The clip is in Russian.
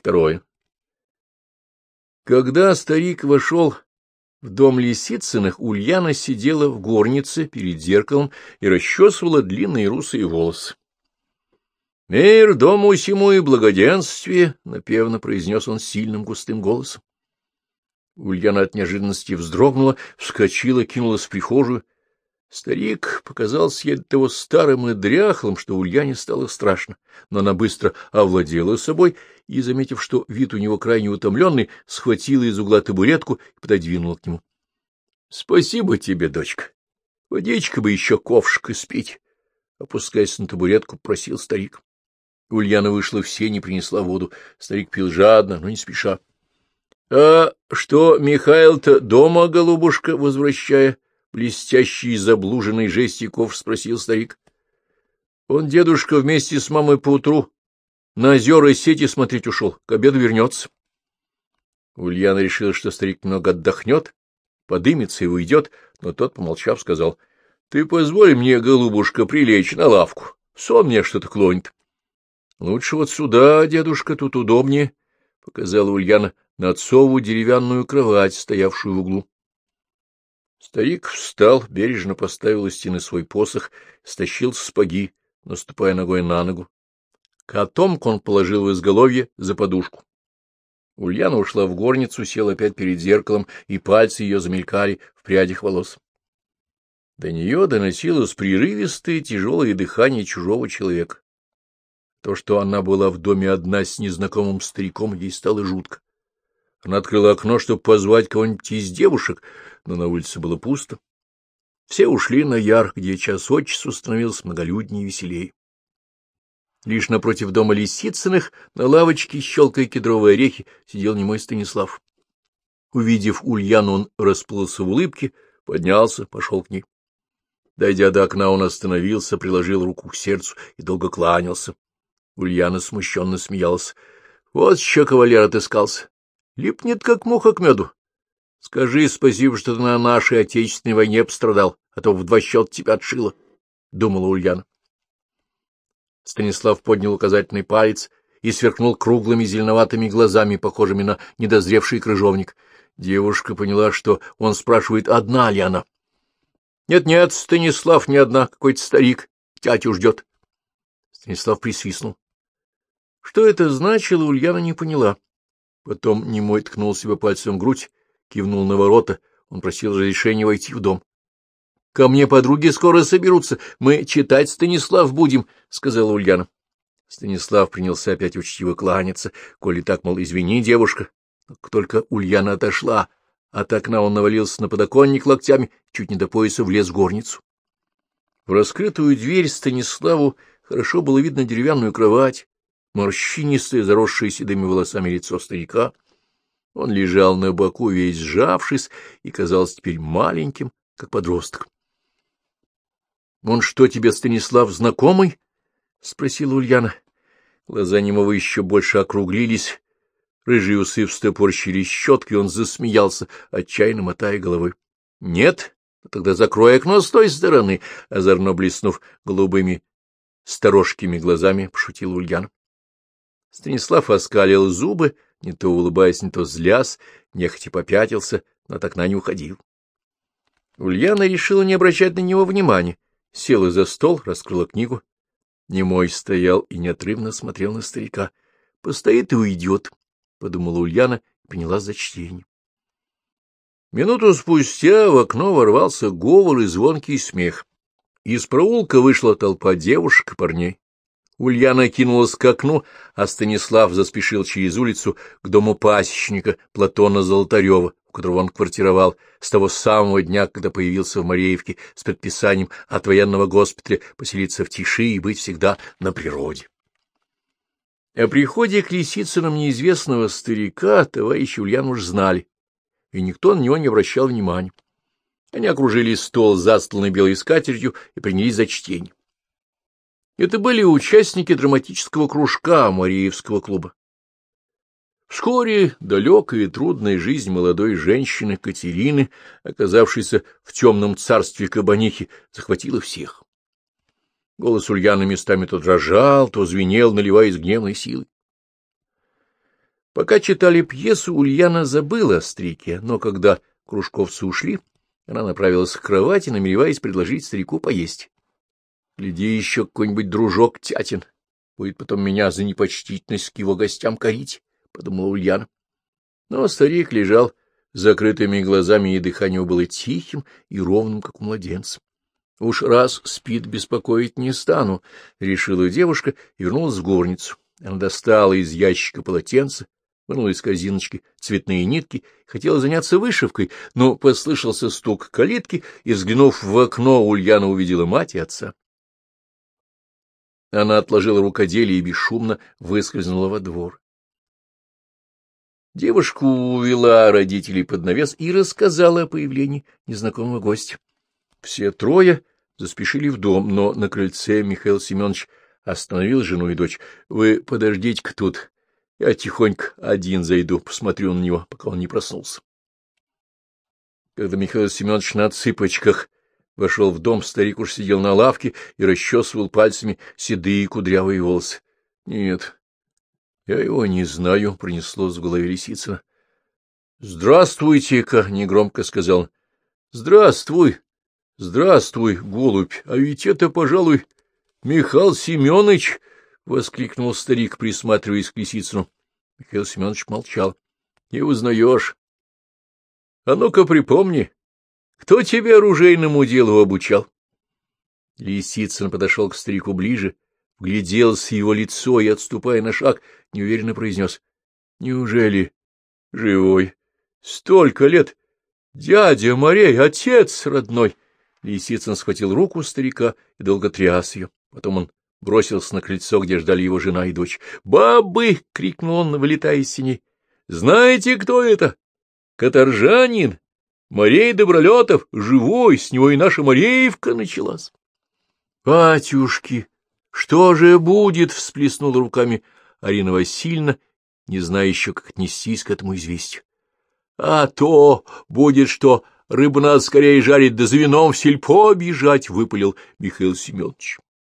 Второе. Когда старик вошел в дом Лисицыных, Ульяна сидела в горнице перед зеркалом и расчесывала длинные русые волосы. «Мир дому сему и благоденствие!» — напевно произнес он сильным густым голосом. Ульяна от неожиданности вздрогнула, вскочила, кинулась в прихожую. Старик показался ей того старым и дряхлым, что Ульяне стало страшно, но она быстро овладела собой и, заметив, что вид у него крайне утомленный, схватила из угла табуретку и пододвинула к нему. — Спасибо тебе, дочка. Водичка бы еще ковшик испить. Опускаясь на табуретку, просил старик. Ульяна вышла в сень и принесла воду. Старик пил жадно, но не спеша. — А что, Михаил-то дома, голубушка, возвращая? Блестящий заблуженный жестиков, спросил старик. Он, дедушка, вместе с мамой поутру на озера и сети смотреть ушел, к обеду вернется. Ульяна решила, что старик немного отдохнет, подымется и уйдет, но тот, помолчав, сказал, — Ты позволь мне, голубушка, прилечь на лавку. Сон мне что-то клонит. — Лучше вот сюда, дедушка, тут удобнее, — показала Ульяна на отцову деревянную кровать, стоявшую в углу. Старик встал, бережно поставил у стены свой посох, стащил спаги, наступая ногой на ногу. Котомку он положил в изголовье за подушку. Ульяна ушла в горницу, села опять перед зеркалом, и пальцы ее замелькали в прядях волос. До нее доносилось прерывистое тяжелое дыхание чужого человека. То, что она была в доме одна с незнакомым стариком, ей стало жутко. Она открыла окно, чтобы позвать кого-нибудь из девушек, но на улице было пусто. Все ушли на яр, где час от часу становилось многолюднее и веселее. Лишь напротив дома Лисицыных, на лавочке, щелкая кедровые орехи, сидел немой Станислав. Увидев Ульяну, он расплылся в улыбке, поднялся, пошел к ней. Дойдя до окна, он остановился, приложил руку к сердцу и долго кланялся. Ульяна смущенно смеялась. — Вот еще кавалер отыскался. Липнет, как муха к меду. Скажи спасибо, что ты на нашей отечественной войне пострадал, а то в два счета тебя отшило, — думала Ульяна. Станислав поднял указательный палец и сверкнул круглыми зеленоватыми глазами, похожими на недозревший крыжовник. Девушка поняла, что он спрашивает, одна ли она. «Нет, — Нет-нет, Станислав не одна, какой-то старик, тятю ждет. Станислав присвистнул. Что это значило, Ульяна не поняла. Потом немой ткнул себе пальцем в грудь, кивнул на ворота. Он просил разрешения войти в дом. — Ко мне подруги скоро соберутся. Мы читать Станислав будем, — сказала Ульяна. Станислав принялся опять учтиво кланяться, коли так, мол, извини, девушка. Как только Ульяна отошла, от окна он навалился на подоконник локтями, чуть не до пояса влез в горницу. В раскрытую дверь Станиславу хорошо было видно деревянную кровать, морщинистое, заросшее седыми волосами лицо старика. Он лежал на боку, весь сжавшись, и казался теперь маленьким, как подросток. — Он что тебе, Станислав, знакомый? — спросила Ульяна. Глаза немого еще больше округлились, рыжие усы встопорщили щеткой, он засмеялся, отчаянно мотая головой. — Нет? Тогда закрой окно с той стороны, — озорно блеснув голубыми сторожкими глазами, пошутила Ульяна. Станислав оскалил зубы, не то улыбаясь, не то злясь, нехотя попятился, но от окна не уходил. Ульяна решила не обращать на него внимания, села за стол, раскрыла книгу. Немой стоял и неотрывно смотрел на старика. «Постоит и уйдет», — подумала Ульяна и приняла за чтение. Минуту спустя в окно ворвался говор и звонкий смех. Из проулка вышла толпа девушек и парней. Ульяна кинулась к окну, а Станислав заспешил через улицу к дому пасечника Платона Золотарева, у которого он квартировал с того самого дня, когда появился в Мареевке с предписанием от военного госпиталя поселиться в тиши и быть всегда на природе. О приходе к Лисицынам неизвестного старика товарищи Ульян уж знали, и никто на него не обращал внимания. Они окружили стол, застланный белой скатертью, и принялись за чтение. Это были участники драматического кружка Мариевского клуба. Вскоре далекая и трудная жизнь молодой женщины Катерины, оказавшейся в темном царстве кабанихи, захватила всех. Голос Ульяны местами то дрожал, то звенел, наливаясь гневной силой. Пока читали пьесу, Ульяна забыла о старике, но когда кружковцы ушли, она направилась к кровати, намереваясь предложить старику поесть. Гляди еще какой-нибудь дружок тятин. Будет потом меня за непочтительность к его гостям корить, — подумала Ульяна. Но старик лежал с закрытыми глазами, и дыхание было тихим и ровным, как у младенца. Уж раз спит, беспокоить не стану, — решила девушка и вернулась в горницу. Она достала из ящика полотенце, вынула из корзиночки цветные нитки, хотела заняться вышивкой, но послышался стук калитки, и, взглянув в окно, Ульяна увидела мать и отца. Она отложила рукоделие и бесшумно выскользнула во двор. Девушку увела родителей под навес и рассказала о появлении незнакомого гостя. Все трое заспешили в дом, но на крыльце Михаил Семенович остановил жену и дочь. — Вы подождите-ка тут, я тихонько один зайду, посмотрю на него, пока он не проснулся. Когда Михаил Семенович на цыпочках вошел в дом, старик уж сидел на лавке и расчесывал пальцами седые кудрявые волосы. — Нет, я его не знаю, — пронеслось в голове Лисицына. — Здравствуйте-ка, — негромко сказал Здравствуй, здравствуй, голубь, а ведь это, пожалуй, Михаил Семенович, — воскликнул старик, присматриваясь к Лисицыну. Михаил Семенович молчал. — Не узнаешь? — А ну-ка припомни, кто тебя оружейному делу обучал? Лисицын подошел к старику ближе, вгляделся его лицо и, отступая на шаг, неуверенно произнес. — Неужели живой? Столько лет! Дядя Морей, отец родной! Лисицын схватил руку старика и долго тряс ее. Потом он бросился на крыльцо, где ждали его жена и дочь. «Бабы!» — крикнул он, вылетая из синей. «Знаете, кто это? Каторжанин! Морей Добролетов! Живой! С него и наша Мореевка началась!» «Батюшки! Что же будет?» — всплеснула руками Арина Васильевна, не зная еще, как отнестись к этому известию. «А то будет, что рыбу надо скорее жарить, да за вином в сельпо бежать!» — выпалил Михаил Семенович.